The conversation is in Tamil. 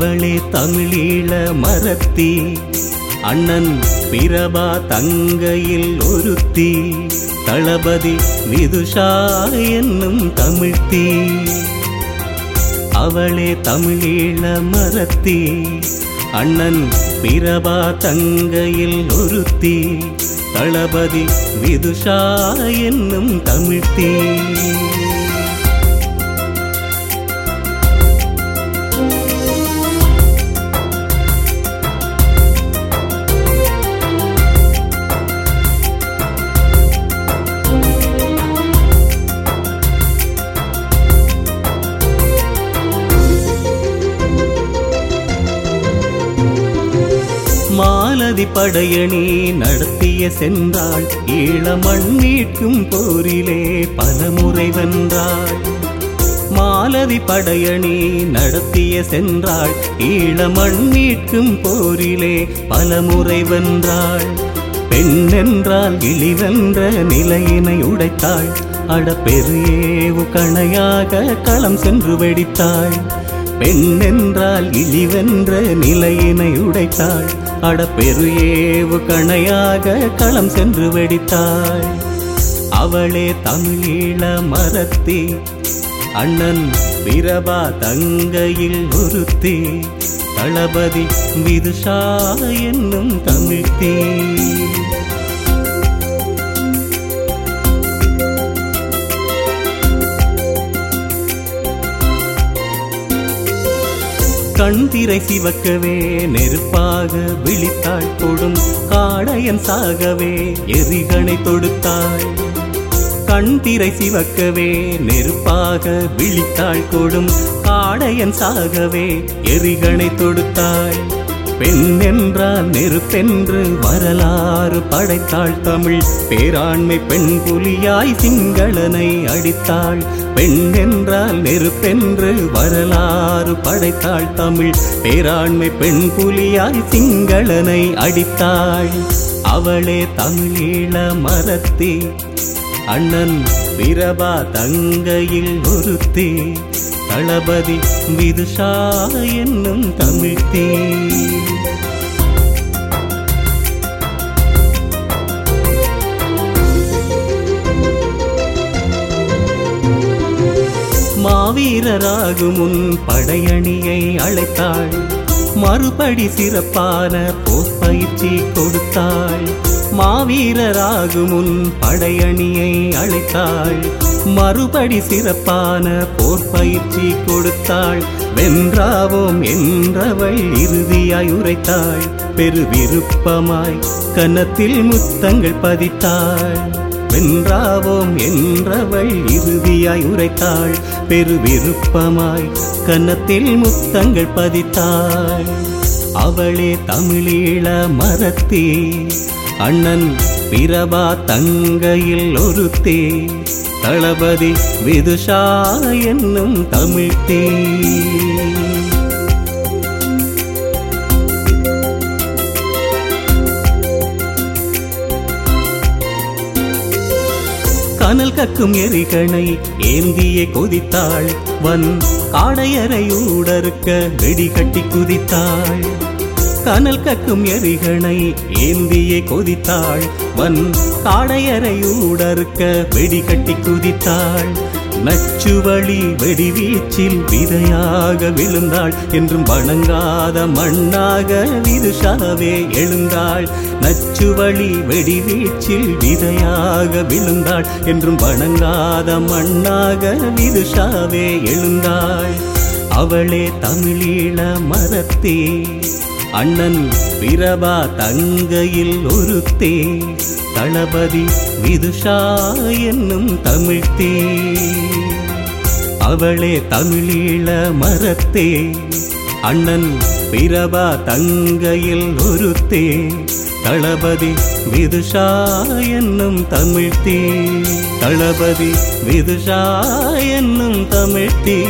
அவளே தமிழீழ மரத்தி அண்ணன் பிரபா தங்கையில் ஒருத்தி தளபதி விதுஷா என்னும் தமிழ்த்தி அவளே தமிழீழ மரத்தி அண்ணன் பிரபா தங்கையில் ஒருத்தி தளபதி விதுஷா என்னும் தமிழ்த்தி மாலதி படையணி நடத்திய சென்றாள். ஈழமண் மீட்கும் போரிலே பலமுறை வென்றாள். மாலதி படையணி நடத்திய சென்றாள். ஈழமண் மீட்கும் போரிலே பலமுறை வென்றாள். பெண்ணென்றால் இழிவென்ற நிலையினை உடைத்தாள். அட பெரியேவு கணையாக களம் சென்று வெடித்தாள். பெண்ணென்றால் இழிவென்ற நிலையினை உடைத்தாள். அட பெரியேவு கணையாக களம் சென்று வெடித்தாள் அவளே தமிழீழ மரத்தி அண்ணன் பிரபா தங்கையில் உறுத்தி தளபதி விதுஷா என்னும் தமிழ்த்தீ. கண்திரை சிவக்கவே நெருப்பாக விழித்தாள் கொடும் காடையன் சாகவே எரிகணை தொடுத்தாள். கண்திரை சிவக்கவே நெருப்பாக விழித்தாள் கொடும் காடையன் சாகவே எரிகணை தொடுத்தாள். பெண் என்றால் நெருப்பென்று வரலாறு படைத்தாள் தமிழ். பேராண்மை பெண் புலியாய் சிங்களனை அடித்தாள். பெண் என்றால் நெருப்பென்று வரலாறு படைத்தாள் தமிழ். பேராண்மை பெண் புலியாய் சிங்களனை அடித்தாள். அவளே தமிழீழ மரத்தி அண்ணன் பிரபா தங்கையில் ஒருத்தி. தளபதி விதுஷா என்னும் தமிழ்த்தே மாவீரராகும் முன் படையணியை அழைத்தாள். மறுபடி சிறப்பான போர்ப்பயிற்சி கொடுத்தாள். மாவீரராகும் முன் படையணியை அழைத்தாள். மறுபடி சிறப்பான போர்ப்பயிற்சி கொடுத்தாள். வென்றாவோம் என்றவள் இறுதியாய் உரைத்தாள். பெருவிருப்பமாய் கன்னத்தில் முத்தங்கள் பதித்தாள். வென்றாவோம் என்றவள் இறுதியாய் உரைத்தாள். பெருவிருப்பமாய் கன்னத்தில் முத்தங்கள் பதித்தாள். அவளே தமிழீழ மரத்தே அண்ணன் பிரபா தங்கையில் ஒருத்தே. தளபதி விதுஷா என்னும் தமிழ்த்தே. அனல் கக்கும் எரிகணை ஏந்திய கொதித்தாள். வன் காடையரை ஊடறுக்க வெடி கட்டி குதித்தாள். கனல் கக்கும் எரிகணை ஏந்திய கொதித்தாள். வன் காடையரை ஊடறுக்க வெடி கட்டி குதித்தாள். நச்சுவழி வெடிவீச்சில் விதையாக விழுந்தாள் என்றும் வணங்காத மண்ணாக விதுஷாவே எழுந்தாள். நச்சுவழி வெடிவீச்சில் விதையாக விழுந்தாள் என்றும் வணங்காத மண்ணாக விதுஷாவே எழுந்தாள். அவளே தமிழீழ மரத்தே அண்ணன் பிரபா தங்கையில் ஒருத்தே தளபதி விதுஷா என்னும் தமிழ்த்தே. அவளே தமிழீழ மரத்தே அண்ணன் பிரபா தங்கையில் ஒருத்தே தளபதி விதுஷா என்னும் தமிழ்த்தே. தளபதி விதுஷா என்னும் தமிழ்த்தே.